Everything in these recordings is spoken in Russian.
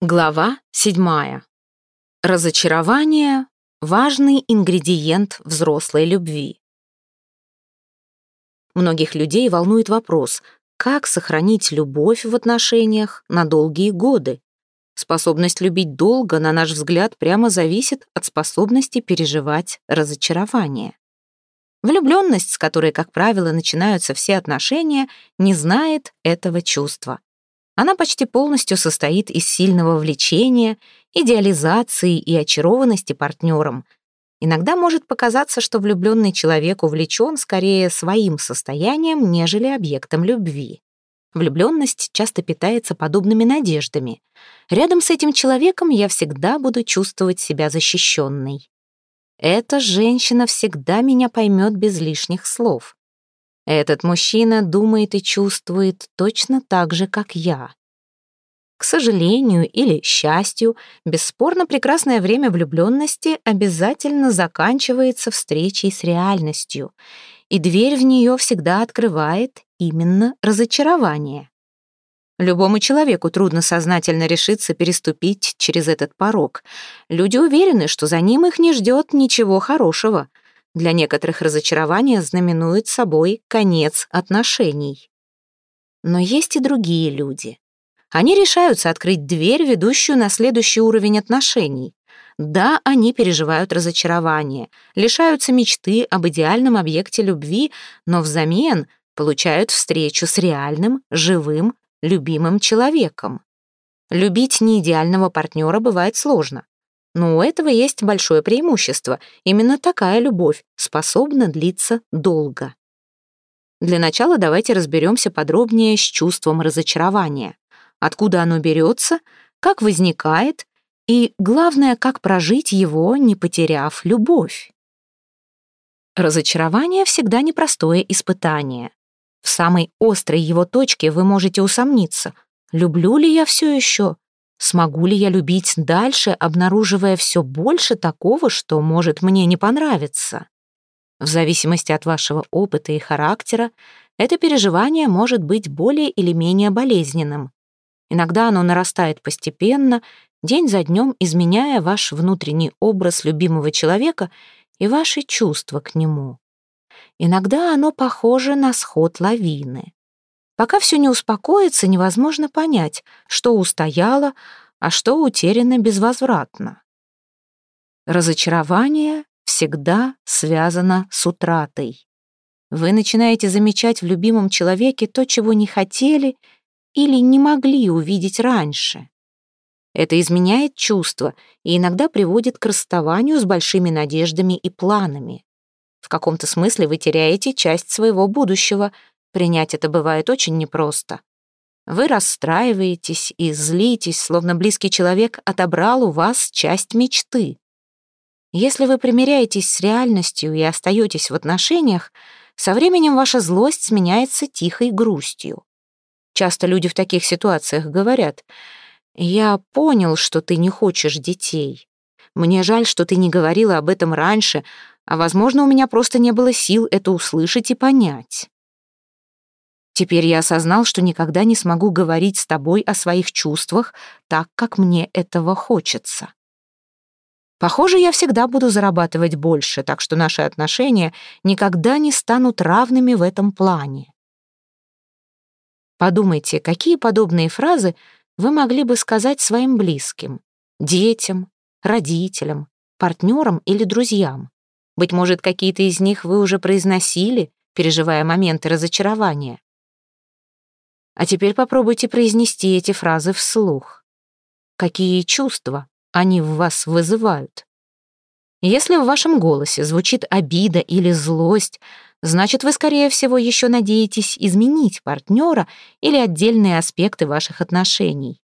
Глава 7. Разочарование — важный ингредиент взрослой любви. Многих людей волнует вопрос, как сохранить любовь в отношениях на долгие годы. Способность любить долго, на наш взгляд, прямо зависит от способности переживать разочарование. Влюбленность, с которой, как правило, начинаются все отношения, не знает этого чувства. Она почти полностью состоит из сильного влечения, идеализации и очарованности партнером. Иногда может показаться, что влюбленный человек увлечен скорее своим состоянием, нежели объектом любви. Влюбленность часто питается подобными надеждами. Рядом с этим человеком я всегда буду чувствовать себя защищенной. Эта женщина всегда меня поймет без лишних слов. Этот мужчина думает и чувствует точно так же, как я. К сожалению или счастью, бесспорно прекрасное время влюбленности обязательно заканчивается встречей с реальностью, и дверь в нее всегда открывает именно разочарование. Любому человеку трудно сознательно решиться переступить через этот порог. Люди уверены, что за ним их не ждет ничего хорошего — для некоторых разочарование знаменует собой конец отношений. Но есть и другие люди. Они решаются открыть дверь, ведущую на следующий уровень отношений. Да, они переживают разочарование, лишаются мечты об идеальном объекте любви, но взамен получают встречу с реальным, живым, любимым человеком. Любить неидеального партнера бывает сложно. Но у этого есть большое преимущество. Именно такая любовь способна длиться долго. Для начала давайте разберемся подробнее с чувством разочарования. Откуда оно берется, как возникает и, главное, как прожить его, не потеряв любовь. Разочарование всегда непростое испытание. В самой острой его точке вы можете усомниться, люблю ли я все еще, Смогу ли я любить дальше, обнаруживая все больше такого, что может мне не понравиться? В зависимости от вашего опыта и характера, это переживание может быть более или менее болезненным. Иногда оно нарастает постепенно, день за днем изменяя ваш внутренний образ любимого человека и ваши чувства к нему. Иногда оно похоже на сход лавины. Пока все не успокоится, невозможно понять, что устояло, а что утеряно безвозвратно. Разочарование всегда связано с утратой. Вы начинаете замечать в любимом человеке то, чего не хотели или не могли увидеть раньше. Это изменяет чувства и иногда приводит к расставанию с большими надеждами и планами. В каком-то смысле вы теряете часть своего будущего, Принять это бывает очень непросто. Вы расстраиваетесь и злитесь, словно близкий человек отобрал у вас часть мечты. Если вы примиряетесь с реальностью и остаетесь в отношениях, со временем ваша злость сменяется тихой грустью. Часто люди в таких ситуациях говорят, «Я понял, что ты не хочешь детей. Мне жаль, что ты не говорила об этом раньше, а, возможно, у меня просто не было сил это услышать и понять». Теперь я осознал, что никогда не смогу говорить с тобой о своих чувствах так, как мне этого хочется. Похоже, я всегда буду зарабатывать больше, так что наши отношения никогда не станут равными в этом плане. Подумайте, какие подобные фразы вы могли бы сказать своим близким, детям, родителям, партнерам или друзьям. Быть может, какие-то из них вы уже произносили, переживая моменты разочарования. А теперь попробуйте произнести эти фразы вслух. Какие чувства они в вас вызывают? Если в вашем голосе звучит обида или злость, значит, вы, скорее всего, еще надеетесь изменить партнера или отдельные аспекты ваших отношений.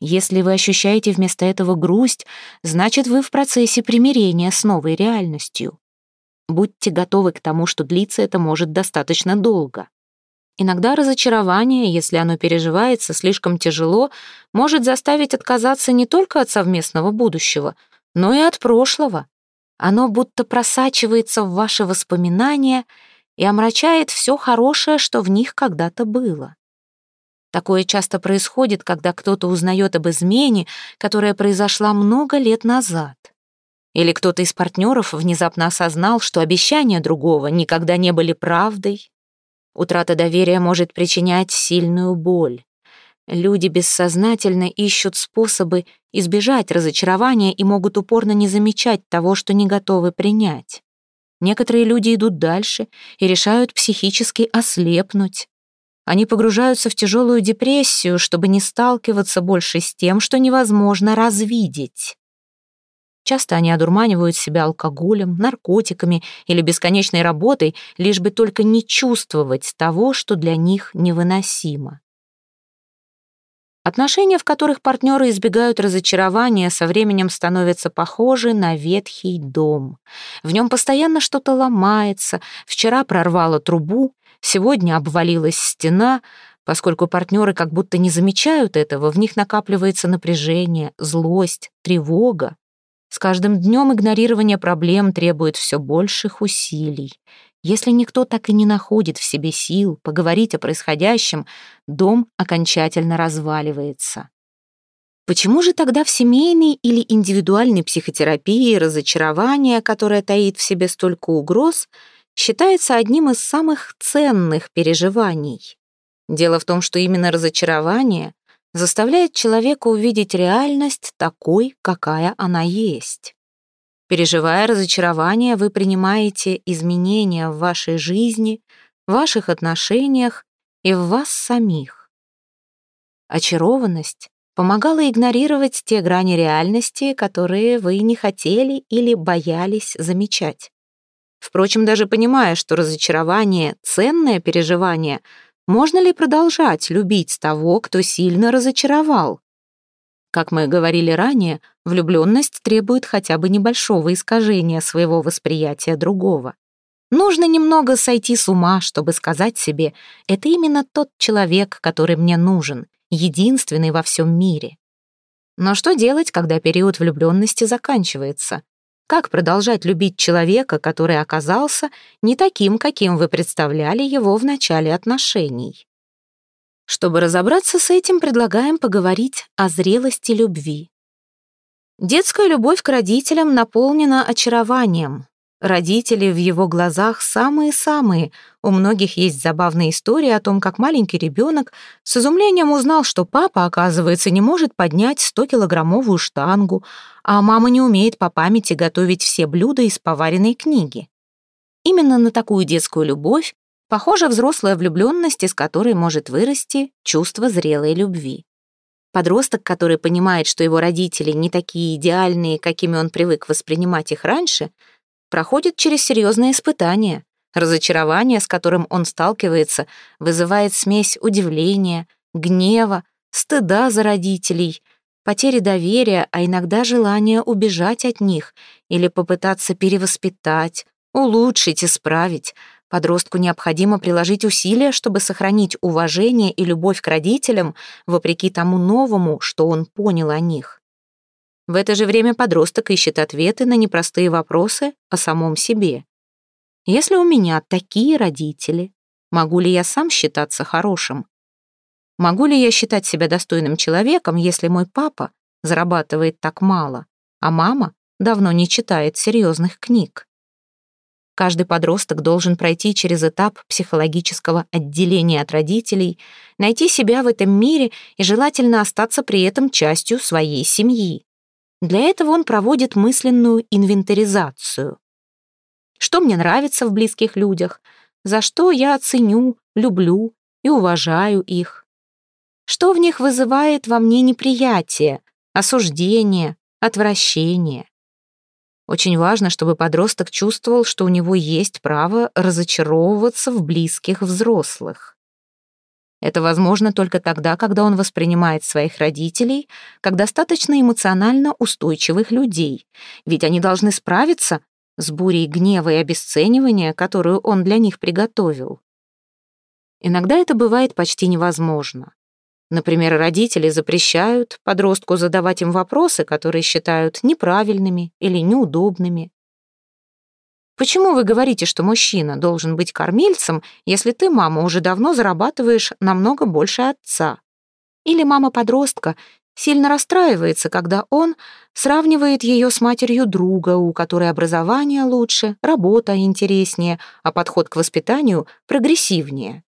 Если вы ощущаете вместо этого грусть, значит, вы в процессе примирения с новой реальностью. Будьте готовы к тому, что длиться это может достаточно долго. Иногда разочарование, если оно переживается слишком тяжело, может заставить отказаться не только от совместного будущего, но и от прошлого. Оно будто просачивается в ваши воспоминания и омрачает все хорошее, что в них когда-то было. Такое часто происходит, когда кто-то узнает об измене, которая произошла много лет назад. Или кто-то из партнеров внезапно осознал, что обещания другого никогда не были правдой. Утрата доверия может причинять сильную боль. Люди бессознательно ищут способы избежать разочарования и могут упорно не замечать того, что не готовы принять. Некоторые люди идут дальше и решают психически ослепнуть. Они погружаются в тяжелую депрессию, чтобы не сталкиваться больше с тем, что невозможно развидеть. Часто они одурманивают себя алкоголем, наркотиками или бесконечной работой, лишь бы только не чувствовать того, что для них невыносимо. Отношения, в которых партнеры избегают разочарования, со временем становятся похожи на ветхий дом. В нем постоянно что-то ломается. Вчера прорвало трубу, сегодня обвалилась стена. Поскольку партнеры как будто не замечают этого, в них накапливается напряжение, злость, тревога. С каждым днем игнорирование проблем требует все больших усилий. Если никто так и не находит в себе сил поговорить о происходящем, дом окончательно разваливается. Почему же тогда в семейной или индивидуальной психотерапии разочарование, которое таит в себе столько угроз, считается одним из самых ценных переживаний? Дело в том, что именно разочарование заставляет человека увидеть реальность такой, какая она есть. Переживая разочарование, вы принимаете изменения в вашей жизни, ваших отношениях и в вас самих. Очарованность помогала игнорировать те грани реальности, которые вы не хотели или боялись замечать. Впрочем, даже понимая, что разочарование — ценное переживание, можно ли продолжать любить того, кто сильно разочаровал? Как мы говорили ранее, влюбленность требует хотя бы небольшого искажения своего восприятия другого. Нужно немного сойти с ума, чтобы сказать себе, это именно тот человек, который мне нужен, единственный во всем мире. Но что делать, когда период влюбленности заканчивается? Как продолжать любить человека, который оказался не таким, каким вы представляли его в начале отношений? Чтобы разобраться с этим, предлагаем поговорить о зрелости любви. Детская любовь к родителям наполнена очарованием. Родители в его глазах самые-самые. У многих есть забавные истории о том, как маленький ребенок с изумлением узнал, что папа, оказывается, не может поднять 100-килограммовую штангу, а мама не умеет по памяти готовить все блюда из поваренной книги. Именно на такую детскую любовь Похоже, взрослая влюбленность, из которой может вырасти чувство зрелой любви. Подросток, который понимает, что его родители не такие идеальные, какими он привык воспринимать их раньше, проходит через серьезные испытания. Разочарование, с которым он сталкивается, вызывает смесь удивления, гнева, стыда за родителей, потери доверия, а иногда желания убежать от них или попытаться перевоспитать, улучшить, исправить — Подростку необходимо приложить усилия, чтобы сохранить уважение и любовь к родителям, вопреки тому новому, что он понял о них. В это же время подросток ищет ответы на непростые вопросы о самом себе. Если у меня такие родители, могу ли я сам считаться хорошим? Могу ли я считать себя достойным человеком, если мой папа зарабатывает так мало, а мама давно не читает серьезных книг? Каждый подросток должен пройти через этап психологического отделения от родителей, найти себя в этом мире и желательно остаться при этом частью своей семьи. Для этого он проводит мысленную инвентаризацию. Что мне нравится в близких людях, за что я ценю, люблю и уважаю их. Что в них вызывает во мне неприятие, осуждение, отвращение. Очень важно, чтобы подросток чувствовал, что у него есть право разочаровываться в близких взрослых. Это возможно только тогда, когда он воспринимает своих родителей как достаточно эмоционально устойчивых людей, ведь они должны справиться с бурей гнева и обесценивания, которую он для них приготовил. Иногда это бывает почти невозможно. Например, родители запрещают подростку задавать им вопросы, которые считают неправильными или неудобными. Почему вы говорите, что мужчина должен быть кормильцем, если ты, мама, уже давно зарабатываешь намного больше отца? Или мама-подростка сильно расстраивается, когда он сравнивает ее с матерью друга, у которой образование лучше, работа интереснее, а подход к воспитанию прогрессивнее.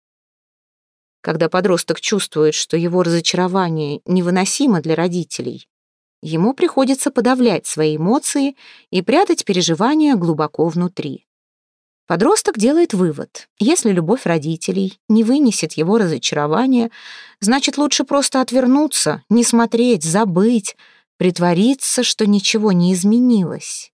Когда подросток чувствует, что его разочарование невыносимо для родителей, ему приходится подавлять свои эмоции и прятать переживания глубоко внутри. Подросток делает вывод. Если любовь родителей не вынесет его разочарования, значит, лучше просто отвернуться, не смотреть, забыть, притвориться, что ничего не изменилось.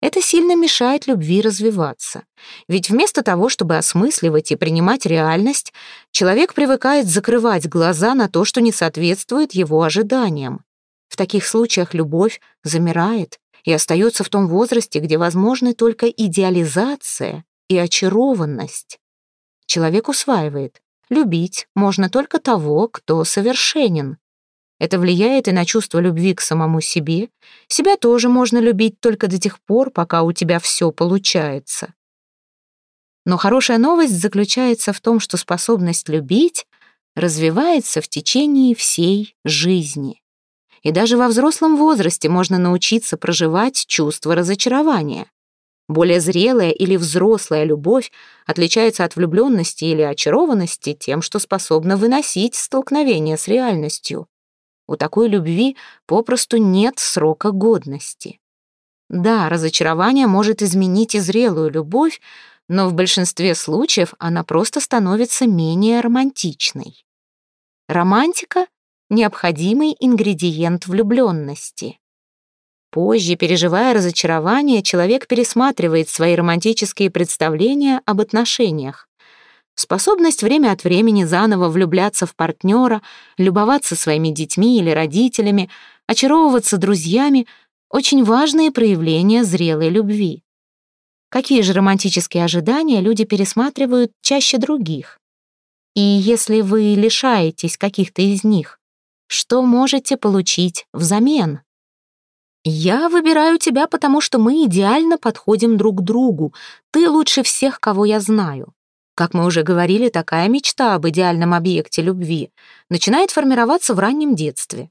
Это сильно мешает любви развиваться. Ведь вместо того, чтобы осмысливать и принимать реальность, человек привыкает закрывать глаза на то, что не соответствует его ожиданиям. Таких случаях любовь замирает, и остается в том возрасте, где возможны только идеализация и очарованность. Человек усваивает, любить можно только того, кто совершенен. Это влияет и на чувство любви к самому себе. Себя тоже можно любить только до тех пор, пока у тебя все получается. Но хорошая новость заключается в том, что способность любить развивается в течение всей жизни. И даже во взрослом возрасте можно научиться проживать чувство разочарования. Более зрелая или взрослая любовь отличается от влюбленности или очарованности тем, что способна выносить столкновение с реальностью. У такой любви попросту нет срока годности. Да, разочарование может изменить и зрелую любовь, но в большинстве случаев она просто становится менее романтичной. Романтика необходимый ингредиент влюбленности. Позже, переживая разочарование, человек пересматривает свои романтические представления об отношениях. Способность время от времени заново влюбляться в партнера, любоваться своими детьми или родителями, очаровываться друзьями — очень важные проявления зрелой любви. Какие же романтические ожидания люди пересматривают чаще других? И если вы лишаетесь каких-то из них, что можете получить взамен. Я выбираю тебя, потому что мы идеально подходим друг к другу. Ты лучше всех, кого я знаю. Как мы уже говорили, такая мечта об идеальном объекте любви начинает формироваться в раннем детстве.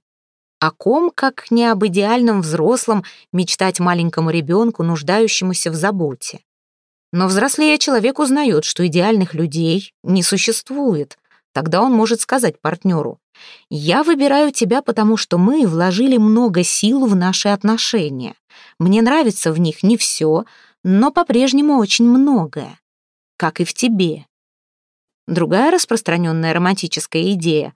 О ком, как не об идеальном взрослом, мечтать маленькому ребенку, нуждающемуся в заботе. Но взрослее человек узнает, что идеальных людей не существует. Тогда он может сказать партнеру, «Я выбираю тебя, потому что мы вложили много сил в наши отношения. Мне нравится в них не все, но по-прежнему очень многое, как и в тебе». Другая распространенная романтическая идея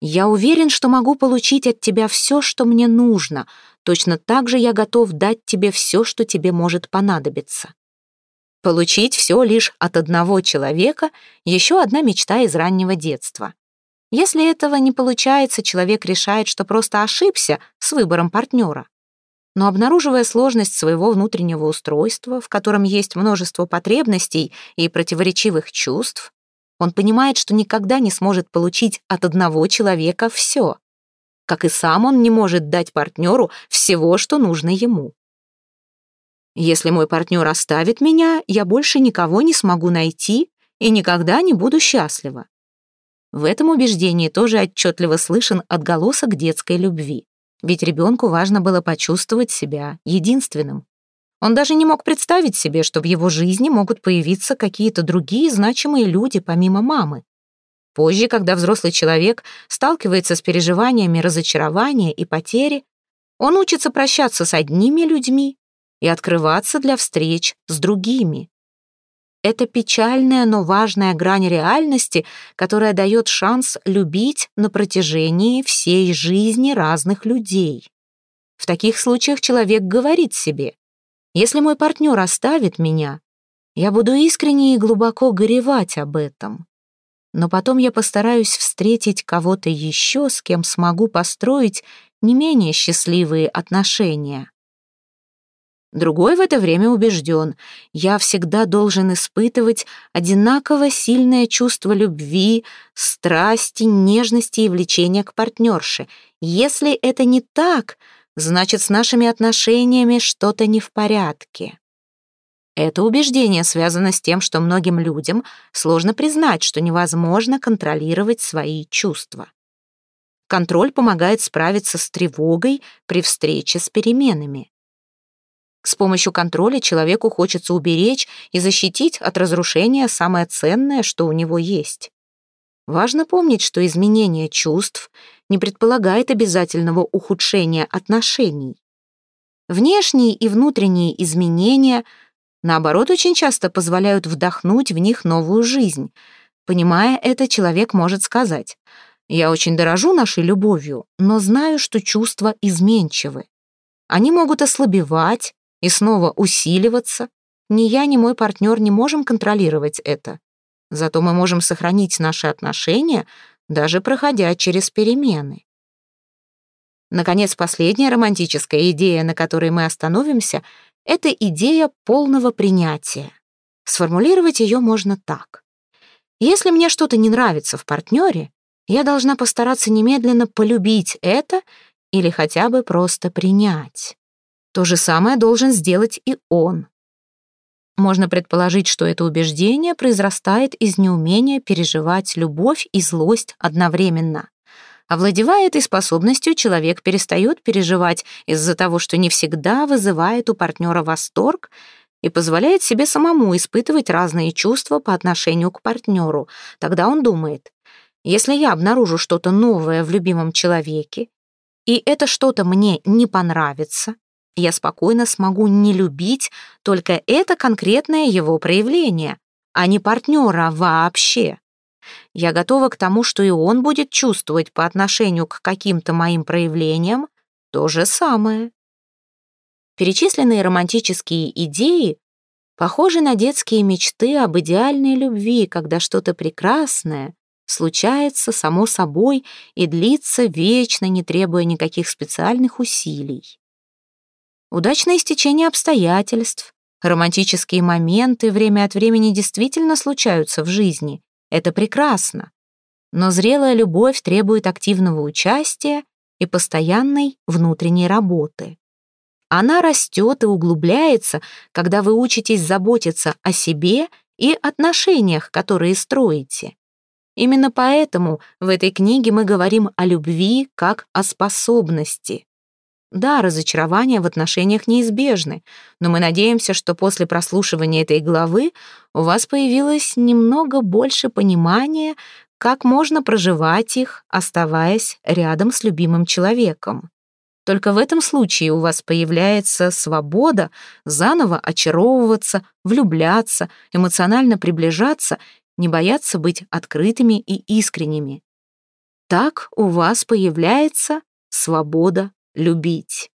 «Я уверен, что могу получить от тебя все, что мне нужно. Точно так же я готов дать тебе все, что тебе может понадобиться». Получить все лишь от одного человека — еще одна мечта из раннего детства. Если этого не получается, человек решает, что просто ошибся с выбором партнера. Но обнаруживая сложность своего внутреннего устройства, в котором есть множество потребностей и противоречивых чувств, он понимает, что никогда не сможет получить от одного человека все. Как и сам он не может дать партнеру всего, что нужно ему. Если мой партнер оставит меня, я больше никого не смогу найти и никогда не буду счастлива. В этом убеждении тоже отчетливо слышен отголосок детской любви. Ведь ребенку важно было почувствовать себя единственным. Он даже не мог представить себе, что в его жизни могут появиться какие-то другие значимые люди помимо мамы. Позже, когда взрослый человек сталкивается с переживаниями разочарования и потери, он учится прощаться с одними людьми и открываться для встреч с другими. Это печальная, но важная грань реальности, которая дает шанс любить на протяжении всей жизни разных людей. В таких случаях человек говорит себе, «Если мой партнер оставит меня, я буду искренне и глубоко горевать об этом. Но потом я постараюсь встретить кого-то еще, с кем смогу построить не менее счастливые отношения». Другой в это время убежден, я всегда должен испытывать одинаково сильное чувство любви, страсти, нежности и влечения к партнерше. Если это не так, значит, с нашими отношениями что-то не в порядке. Это убеждение связано с тем, что многим людям сложно признать, что невозможно контролировать свои чувства. Контроль помогает справиться с тревогой при встрече с переменами. С помощью контроля человеку хочется уберечь и защитить от разрушения самое ценное, что у него есть. Важно помнить, что изменение чувств не предполагает обязательного ухудшения отношений. Внешние и внутренние изменения, наоборот, очень часто позволяют вдохнуть в них новую жизнь. Понимая это, человек может сказать «Я очень дорожу нашей любовью, но знаю, что чувства изменчивы. Они могут ослабевать и снова усиливаться. Ни я, ни мой партнер не можем контролировать это. Зато мы можем сохранить наши отношения, даже проходя через перемены. Наконец, последняя романтическая идея, на которой мы остановимся, это идея полного принятия. Сформулировать ее можно так. Если мне что-то не нравится в партнере, я должна постараться немедленно полюбить это или хотя бы просто принять. То же самое должен сделать и он. Можно предположить, что это убеждение произрастает из неумения переживать любовь и злость одновременно. Овладевая этой способностью, человек перестает переживать из-за того, что не всегда вызывает у партнера восторг и позволяет себе самому испытывать разные чувства по отношению к партнеру. Тогда он думает, если я обнаружу что-то новое в любимом человеке, и это что-то мне не понравится, я спокойно смогу не любить только это конкретное его проявление, а не партнера вообще. Я готова к тому, что и он будет чувствовать по отношению к каким-то моим проявлениям то же самое. Перечисленные романтические идеи похожи на детские мечты об идеальной любви, когда что-то прекрасное случается само собой и длится вечно, не требуя никаких специальных усилий. Удачное стечение обстоятельств, романтические моменты время от времени действительно случаются в жизни. Это прекрасно. Но зрелая любовь требует активного участия и постоянной внутренней работы. Она растет и углубляется, когда вы учитесь заботиться о себе и отношениях, которые строите. Именно поэтому в этой книге мы говорим о любви как о способности. Да, разочарования в отношениях неизбежны, но мы надеемся, что после прослушивания этой главы у вас появилось немного больше понимания, как можно проживать их, оставаясь рядом с любимым человеком. Только в этом случае у вас появляется свобода заново очаровываться, влюбляться, эмоционально приближаться, не бояться быть открытыми и искренними. Так у вас появляется свобода любить.